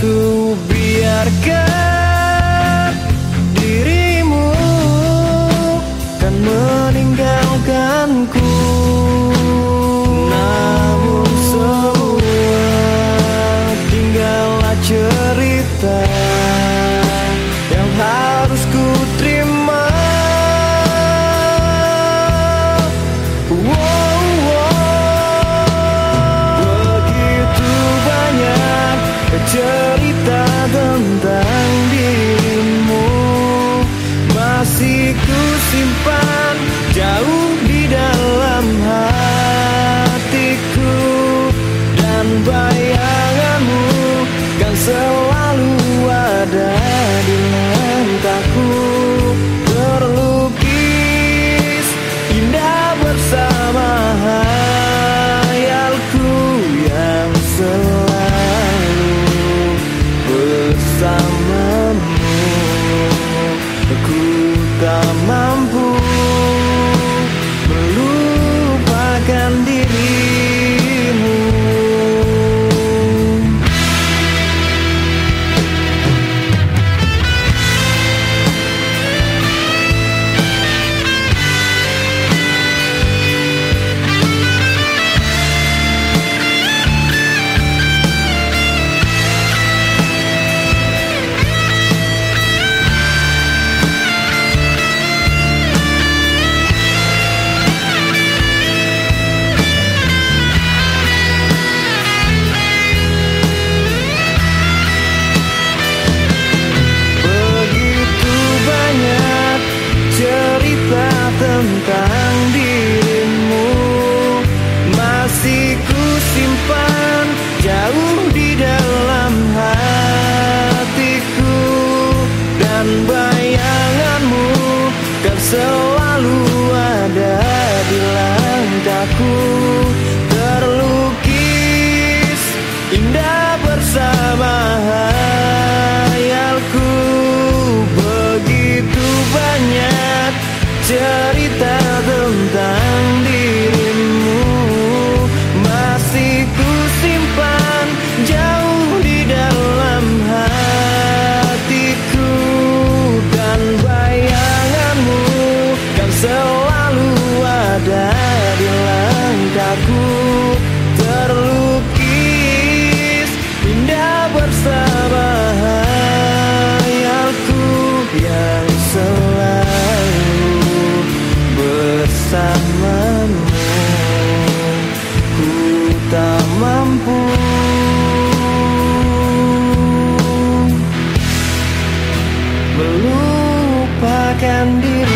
ku biarkan Just. terlukis indah bersama hayalku yang selalu bersamamu. Ku tak mampu. Melupakan diri.